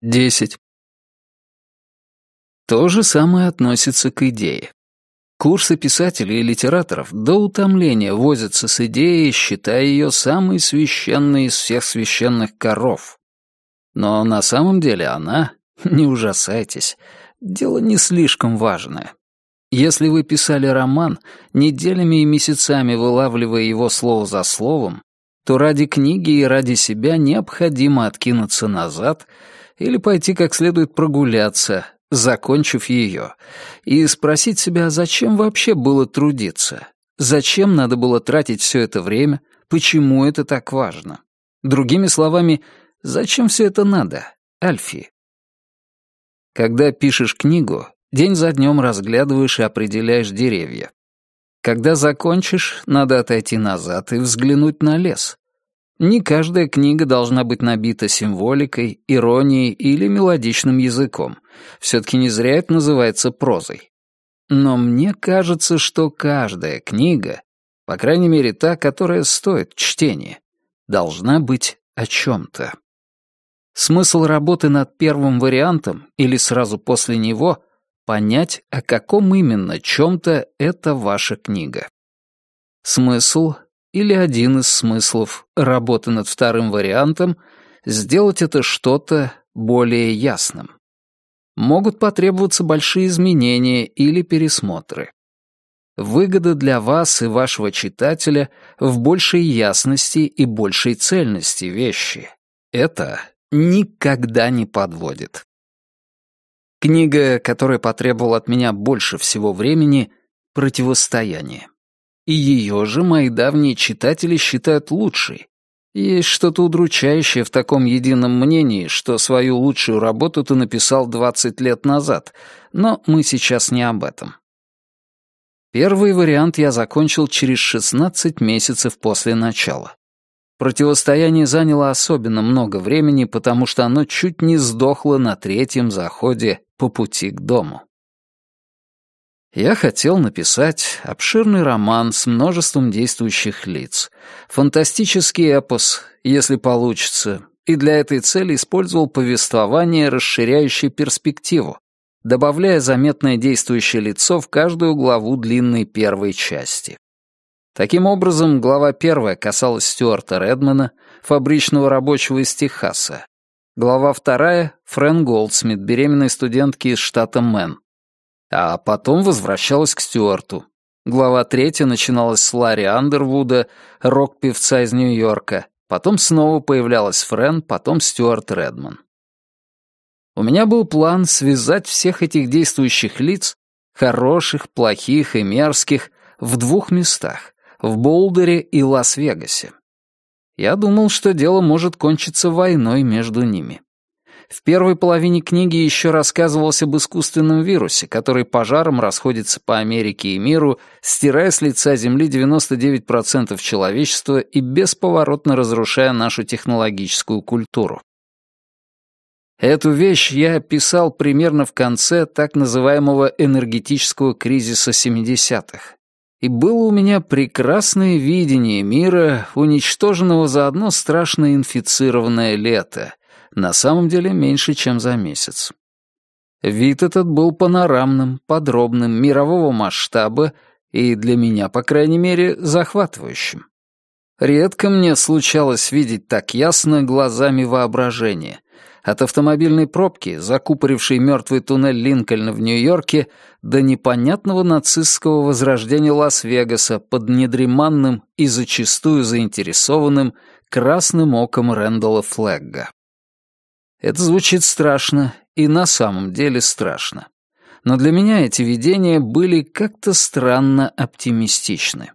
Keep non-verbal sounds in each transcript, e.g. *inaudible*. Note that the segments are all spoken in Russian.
Десять. То же самое относится к идее. Курсы писателей и литераторов до утомления возятся с идеей, считая ее самой священной из всех священных коров. Но на самом деле она, не ужасайтесь, дело не слишком важное. Если вы писали роман, неделями и месяцами вылавливая его слово за словом, то ради книги и ради себя необходимо откинуться назад или пойти как следует прогуляться, закончив ее, и спросить себя, зачем вообще было трудиться, зачем надо было тратить все это время, почему это так важно. Другими словами, зачем все это надо, Альфи? Когда пишешь книгу, день за днем разглядываешь и определяешь деревья. Когда закончишь, надо отойти назад и взглянуть на лес. Не каждая книга должна быть набита символикой, иронией или мелодичным языком. Все-таки не зря это называется прозой. Но мне кажется, что каждая книга, по крайней мере та, которая стоит чтения, должна быть о чем-то. Смысл работы над первым вариантом или сразу после него — понять, о каком именно чем-то это ваша книга. Смысл или один из смыслов работы над вторым вариантом — сделать это что-то более ясным. Могут потребоваться большие изменения или пересмотры. Выгода для вас и вашего читателя в большей ясности и большей цельности вещи. Это никогда не подводит. Книга, которая потребовала от меня больше всего времени — «Противостояние» и ее же мои давние читатели считают лучшей. Есть что-то удручающее в таком едином мнении, что свою лучшую работу ты написал 20 лет назад, но мы сейчас не об этом. Первый вариант я закончил через 16 месяцев после начала. Противостояние заняло особенно много времени, потому что оно чуть не сдохло на третьем заходе по пути к дому. Я хотел написать обширный роман с множеством действующих лиц, фантастический эпос, если получится, и для этой цели использовал повествование, расширяющее перспективу, добавляя заметное действующее лицо в каждую главу длинной первой части. Таким образом, глава первая касалась Стюарта Редмана, фабричного рабочего из Техаса. Глава вторая — Фрэн Голдсмит, беременной студентки из штата Мэн. А потом возвращалась к Стюарту. Глава третья начиналась с Ларри Андервуда, рок-певца из Нью-Йорка. Потом снова появлялась Френ, потом Стюарт Редман. У меня был план связать всех этих действующих лиц, хороших, плохих и мерзких, в двух местах — в Болдере и Лас-Вегасе. Я думал, что дело может кончиться войной между ними. В первой половине книги еще рассказывалось об искусственном вирусе, который пожаром расходится по Америке и миру, стирая с лица Земли 99% человечества и бесповоротно разрушая нашу технологическую культуру. Эту вещь я описал примерно в конце так называемого энергетического кризиса 70-х. И было у меня прекрасное видение мира, уничтоженного за одно страшно инфицированное лето, на самом деле меньше, чем за месяц. Вид этот был панорамным, подробным, мирового масштаба и для меня, по крайней мере, захватывающим. Редко мне случалось видеть так ясно глазами воображения. От автомобильной пробки, закупорившей мертвый туннель Линкольна в Нью-Йорке, до непонятного нацистского возрождения Лас-Вегаса под недреманным и зачастую заинтересованным красным оком Рэндалла Флегга. Это звучит страшно, и на самом деле страшно. Но для меня эти видения были как-то странно оптимистичны.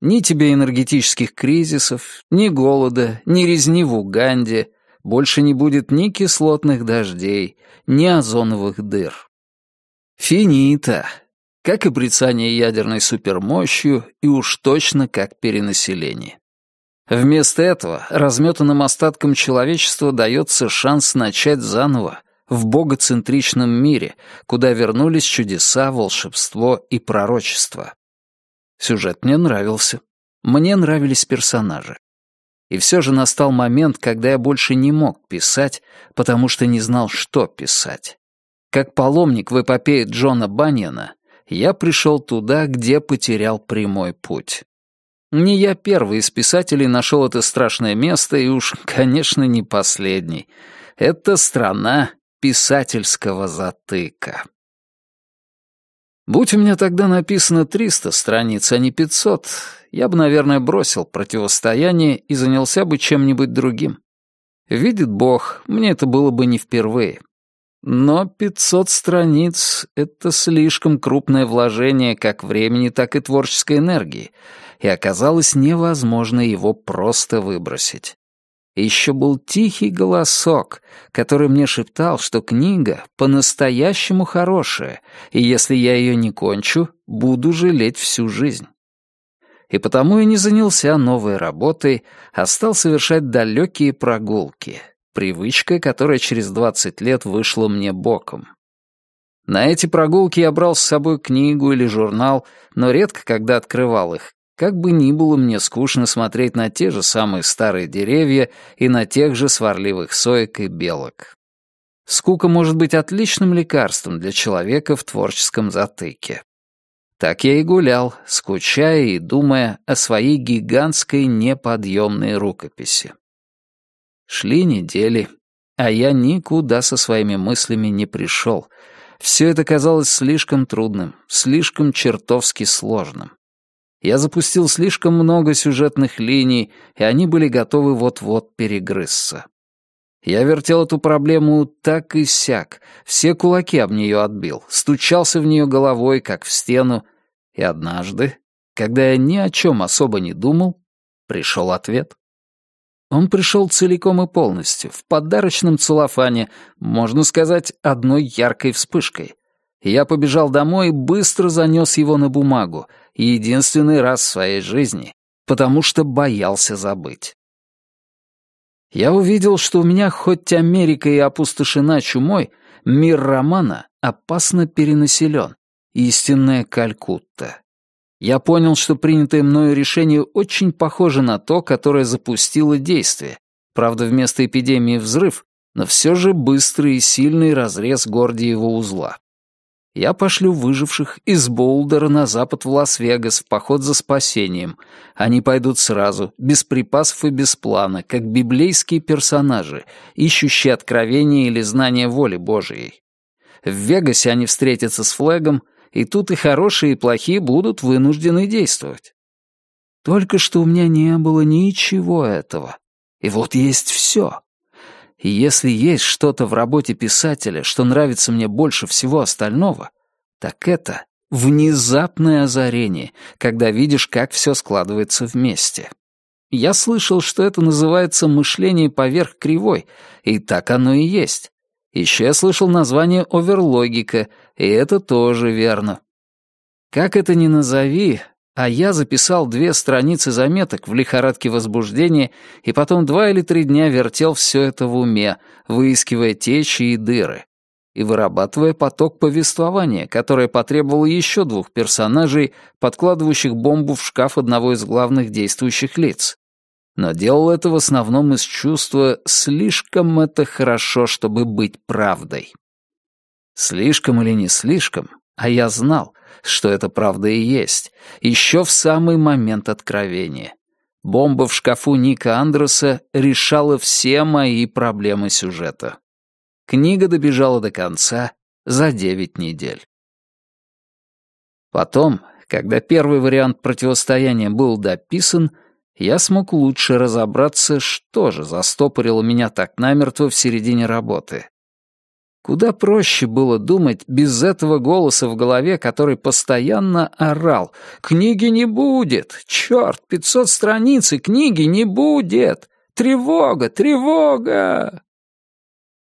Ни тебе энергетических кризисов, ни голода, ни резни в Уганде, больше не будет ни кислотных дождей, ни озоновых дыр. Финита, как и брецание ядерной супермощью и уж точно как перенаселение. Вместо этого разметанным остаткам человечества дается шанс начать заново в богоцентричном мире, куда вернулись чудеса, волшебство и пророчество. Сюжет мне нравился. Мне нравились персонажи. И все же настал момент, когда я больше не мог писать, потому что не знал, что писать. Как паломник в эпопее Джона Баньяна, я пришел туда, где потерял прямой путь. Не я первый из писателей нашел это страшное место, и уж, *laughs* конечно, не последний. Это страна писательского затыка. Будь у меня тогда написано 300 страниц, а не 500, я бы, наверное, бросил противостояние и занялся бы чем-нибудь другим. Видит Бог, мне это было бы не впервые. Но 500 страниц — это слишком крупное вложение как времени, так и творческой энергии, и оказалось невозможно его просто выбросить. Еще был тихий голосок, который мне шептал, что книга по-настоящему хорошая, и если я ее не кончу, буду жалеть всю жизнь. И потому я не занялся новой работой, а стал совершать далекие прогулки, привычка, которая через 20 лет вышла мне боком. На эти прогулки я брал с собой книгу или журнал, но редко когда открывал их, как бы ни было мне скучно смотреть на те же самые старые деревья и на тех же сварливых соек и белок. Скука может быть отличным лекарством для человека в творческом затыке. Так я и гулял, скучая и думая о своей гигантской неподъемной рукописи. Шли недели, а я никуда со своими мыслями не пришел. Все это казалось слишком трудным, слишком чертовски сложным. Я запустил слишком много сюжетных линий, и они были готовы вот-вот перегрызться. Я вертел эту проблему так и сяк, все кулаки об нее отбил, стучался в нее головой, как в стену, и однажды, когда я ни о чем особо не думал, пришел ответ. Он пришел целиком и полностью, в подарочном целлофане, можно сказать, одной яркой вспышкой. Я побежал домой и быстро занес его на бумагу, единственный раз в своей жизни, потому что боялся забыть. Я увидел, что у меня хоть Америка и опустошена чумой, мир романа опасно перенаселен. Истинная Калькутта. Я понял, что принятое мною решение очень похоже на то, которое запустило действие. Правда, вместо эпидемии взрыв, но все же быстрый и сильный разрез Гордиева узла я пошлю выживших из Болдера на запад в Лас-Вегас в поход за спасением. Они пойдут сразу, без припасов и без плана, как библейские персонажи, ищущие откровения или знания воли Божией. В Вегасе они встретятся с флегом, и тут и хорошие, и плохие будут вынуждены действовать. Только что у меня не было ничего этого. И вот есть все. И если есть что-то в работе писателя, что нравится мне больше всего остального, так это внезапное озарение, когда видишь, как все складывается вместе. Я слышал, что это называется мышление поверх кривой, и так оно и есть. Еще я слышал название оверлогика, и это тоже верно. Как это ни назови, а я записал две страницы заметок в лихорадке возбуждения и потом два или три дня вертел все это в уме, выискивая течи и дыры, и вырабатывая поток повествования, которое потребовало еще двух персонажей, подкладывающих бомбу в шкаф одного из главных действующих лиц. Но делал это в основном из чувства «слишком это хорошо, чтобы быть правдой». Слишком или не слишком, а я знал, что это правда и есть, еще в самый момент откровения. Бомба в шкафу Ника Андреса решала все мои проблемы сюжета. Книга добежала до конца за девять недель. Потом, когда первый вариант противостояния был дописан, я смог лучше разобраться, что же застопорило меня так намертво в середине работы. Куда проще было думать без этого голоса в голове, который постоянно орал. «Книги не будет! Черт, пятьсот страниц и книги не будет! Тревога, тревога!»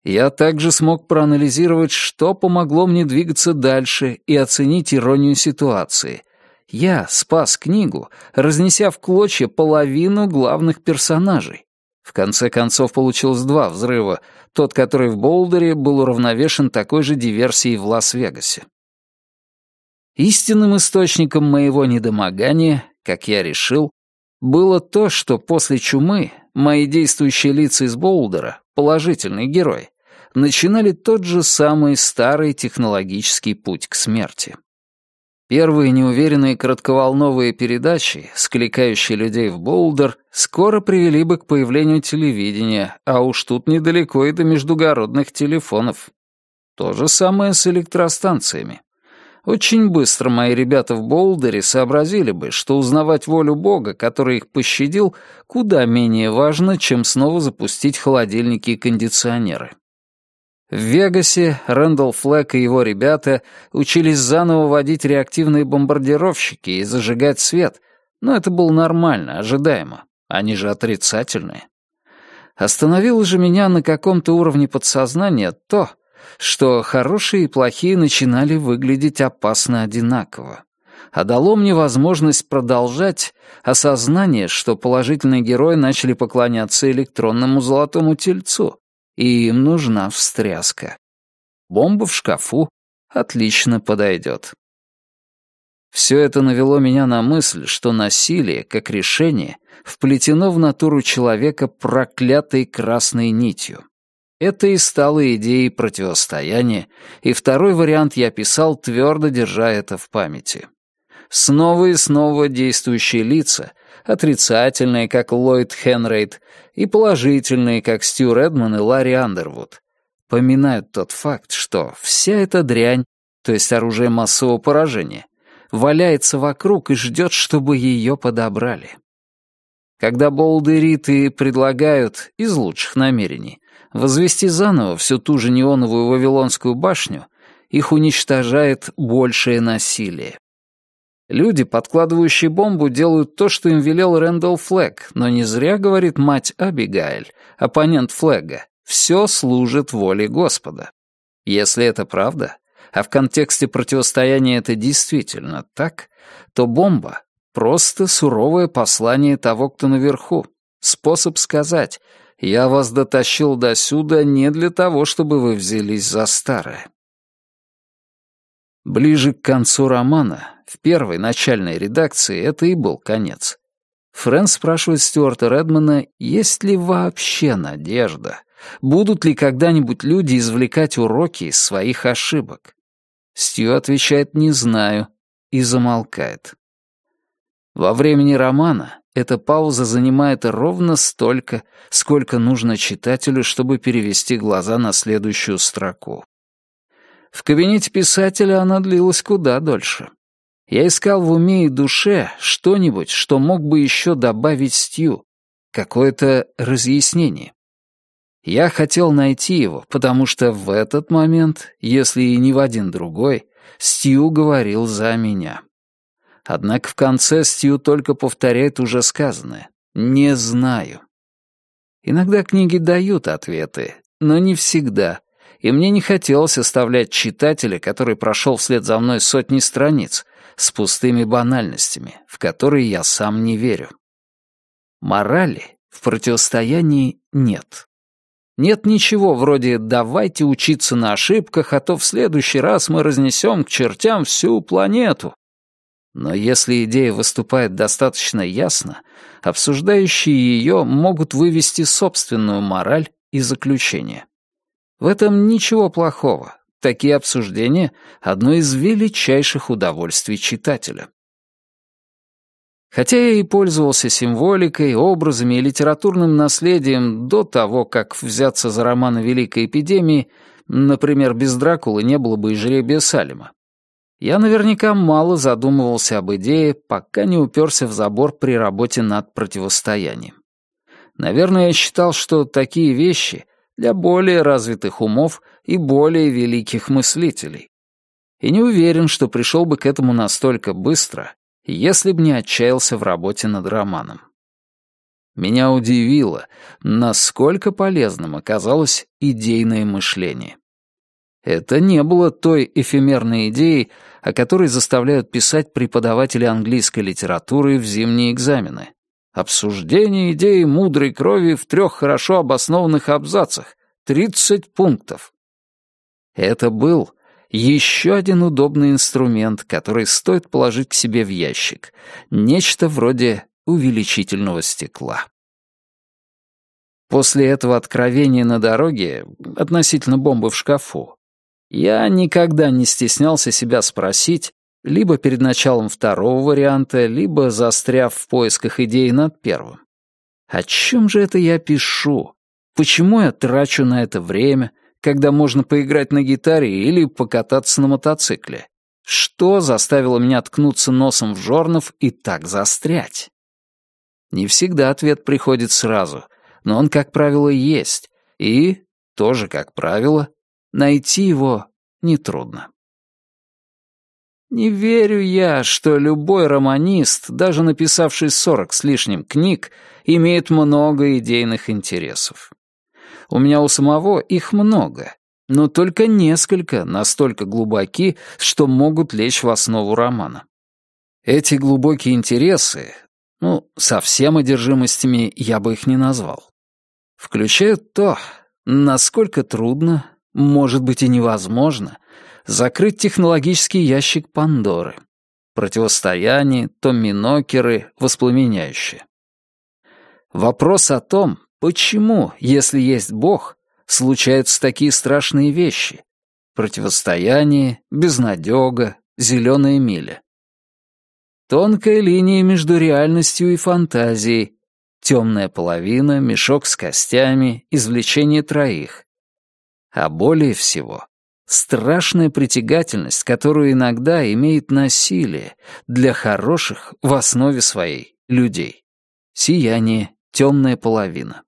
Я также смог проанализировать, что помогло мне двигаться дальше и оценить иронию ситуации. Я спас книгу, разнеся в клочья половину главных персонажей. В конце концов получилось два взрыва. Тот, который в Болдере, был уравновешен такой же диверсией в Лас-Вегасе. Истинным источником моего недомогания, как я решил, было то, что после чумы мои действующие лица из Боулдера, положительный герой, начинали тот же самый старый технологический путь к смерти. Первые неуверенные коротковолновые передачи, скликающие людей в Боулдер, скоро привели бы к появлению телевидения, а уж тут недалеко и до междугородных телефонов. То же самое с электростанциями. Очень быстро мои ребята в Боулдере сообразили бы, что узнавать волю Бога, который их пощадил, куда менее важно, чем снова запустить холодильники и кондиционеры. В Вегасе Рэндалл Флэк и его ребята учились заново водить реактивные бомбардировщики и зажигать свет, но это было нормально, ожидаемо. Они же отрицательные. Остановило же меня на каком-то уровне подсознания то, что хорошие и плохие начинали выглядеть опасно одинаково. А дало мне возможность продолжать осознание, что положительные герои начали поклоняться электронному золотому тельцу, и им нужна встряска. Бомба в шкафу отлично подойдет. Все это навело меня на мысль, что насилие, как решение, вплетено в натуру человека проклятой красной нитью. Это и стало идеей противостояния, и второй вариант я писал, твердо держа это в памяти. Снова и снова действующие лица, отрицательные, как Ллойд Хенрейд, и положительные, как Стю Редман и Ларри Андервуд, поминают тот факт, что вся эта дрянь, то есть оружие массового поражения, валяется вокруг и ждет, чтобы ее подобрали. Когда Болд и Риты предлагают, из лучших намерений, возвести заново всю ту же неоновую Вавилонскую башню, их уничтожает большее насилие. Люди, подкладывающие бомбу, делают то, что им велел Рэндалл Флэг, но не зря говорит мать Абигайль, оппонент Флэга. Все служит воле Господа. Если это правда, а в контексте противостояния это действительно так, то бомба — просто суровое послание того, кто наверху. Способ сказать «Я вас дотащил до сюда не для того, чтобы вы взялись за старое». Ближе к концу романа в первой начальной редакции это и был конец. Фрэн спрашивает Стюарта Редмана, есть ли вообще надежда, будут ли когда-нибудь люди извлекать уроки из своих ошибок. Стю отвечает «не знаю» и замолкает. Во времени романа эта пауза занимает ровно столько, сколько нужно читателю, чтобы перевести глаза на следующую строку. В кабинете писателя она длилась куда дольше. Я искал в уме и душе что-нибудь, что мог бы еще добавить Стью, какое-то разъяснение. Я хотел найти его, потому что в этот момент, если и не в один другой, Стью говорил за меня. Однако в конце Стью только повторяет уже сказанное «не знаю». Иногда книги дают ответы, но не всегда, и мне не хотелось оставлять читателя, который прошел вслед за мной сотни страниц, с пустыми банальностями, в которые я сам не верю. Морали в противостоянии нет. Нет ничего вроде «давайте учиться на ошибках, а то в следующий раз мы разнесем к чертям всю планету». Но если идея выступает достаточно ясно, обсуждающие ее могут вывести собственную мораль и заключение. В этом ничего плохого, Такие обсуждения — одно из величайших удовольствий читателя. Хотя я и пользовался символикой, образами и литературным наследием до того, как взяться за роман о Великой Эпидемии, например, без Дракулы не было бы и жребия Салема, я наверняка мало задумывался об идее, пока не уперся в забор при работе над противостоянием. Наверное, я считал, что такие вещи для более развитых умов и более великих мыслителей. И не уверен, что пришел бы к этому настолько быстро, если бы не отчаялся в работе над романом. Меня удивило, насколько полезным оказалось идейное мышление. Это не было той эфемерной идеей, о которой заставляют писать преподаватели английской литературы в зимние экзамены. Обсуждение идеи мудрой крови в трех хорошо обоснованных абзацах. Тридцать пунктов. Это был еще один удобный инструмент, который стоит положить к себе в ящик. Нечто вроде увеличительного стекла. После этого откровения на дороге относительно бомбы в шкафу я никогда не стеснялся себя спросить, либо перед началом второго варианта, либо застряв в поисках идей над первым. О чем же это я пишу? Почему я трачу на это время, когда можно поиграть на гитаре или покататься на мотоцикле? Что заставило меня ткнуться носом в жорнов и так застрять? Не всегда ответ приходит сразу, но он, как правило, есть, и, тоже как правило, найти его нетрудно. Не верю я, что любой романист, даже написавший сорок с лишним книг, имеет много идейных интересов. У меня у самого их много, но только несколько настолько глубоки, что могут лечь в основу романа. Эти глубокие интересы, ну, совсем одержимостями я бы их не назвал, включают то, насколько трудно, может быть и невозможно, закрыть технологический ящик Пандоры. Противостояние, томинокеры, воспламеняющие. Вопрос о том, почему, если есть Бог, случаются такие страшные вещи. Противостояние, безнадега, зеленая миля. Тонкая линия между реальностью и фантазией, темная половина, мешок с костями, извлечение троих. А более всего страшная притягательность, которую иногда имеет насилие для хороших в основе своей людей. Сияние, темная половина.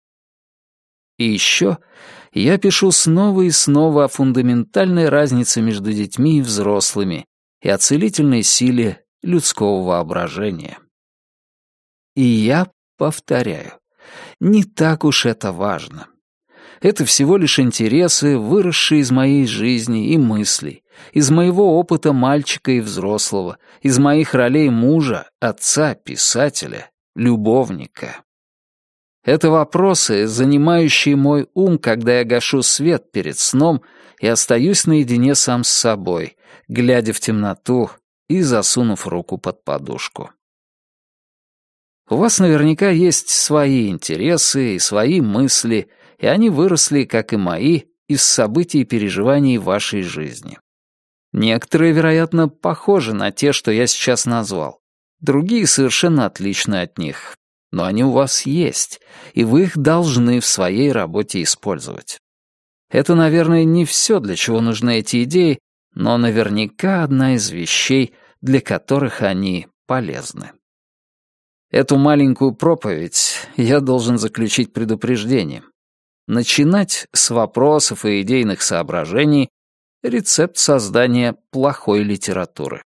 И еще я пишу снова и снова о фундаментальной разнице между детьми и взрослыми и о целительной силе людского воображения. И я повторяю, не так уж это важно. Это всего лишь интересы, выросшие из моей жизни и мыслей, из моего опыта мальчика и взрослого, из моих ролей мужа, отца, писателя, любовника. Это вопросы, занимающие мой ум, когда я гашу свет перед сном и остаюсь наедине сам с собой, глядя в темноту и засунув руку под подушку. У вас наверняка есть свои интересы и свои мысли — и они выросли, как и мои, из событий и переживаний вашей жизни. Некоторые, вероятно, похожи на те, что я сейчас назвал. Другие совершенно отличны от них. Но они у вас есть, и вы их должны в своей работе использовать. Это, наверное, не все, для чего нужны эти идеи, но наверняка одна из вещей, для которых они полезны. Эту маленькую проповедь я должен заключить предупреждением. Начинать с вопросов и идейных соображений — рецепт создания плохой литературы.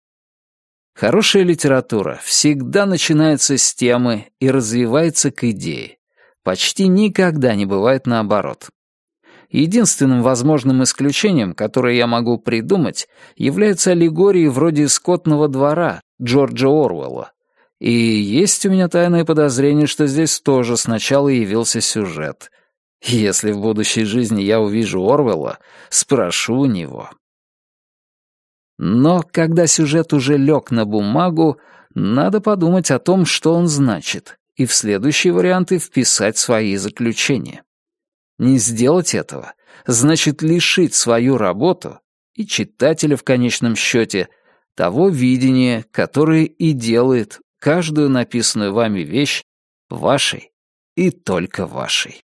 Хорошая литература всегда начинается с темы и развивается к идее. Почти никогда не бывает наоборот. Единственным возможным исключением, которое я могу придумать, являются аллегории вроде «Скотного двора» Джорджа Орвелла. И есть у меня тайное подозрение, что здесь тоже сначала явился сюжет — если в будущей жизни я увижу Орвелла, спрошу у него. Но когда сюжет уже лег на бумагу, надо подумать о том, что он значит, и в следующие варианты вписать свои заключения. Не сделать этого значит лишить свою работу и читателя в конечном счете того видения, которое и делает каждую написанную вами вещь вашей и только вашей.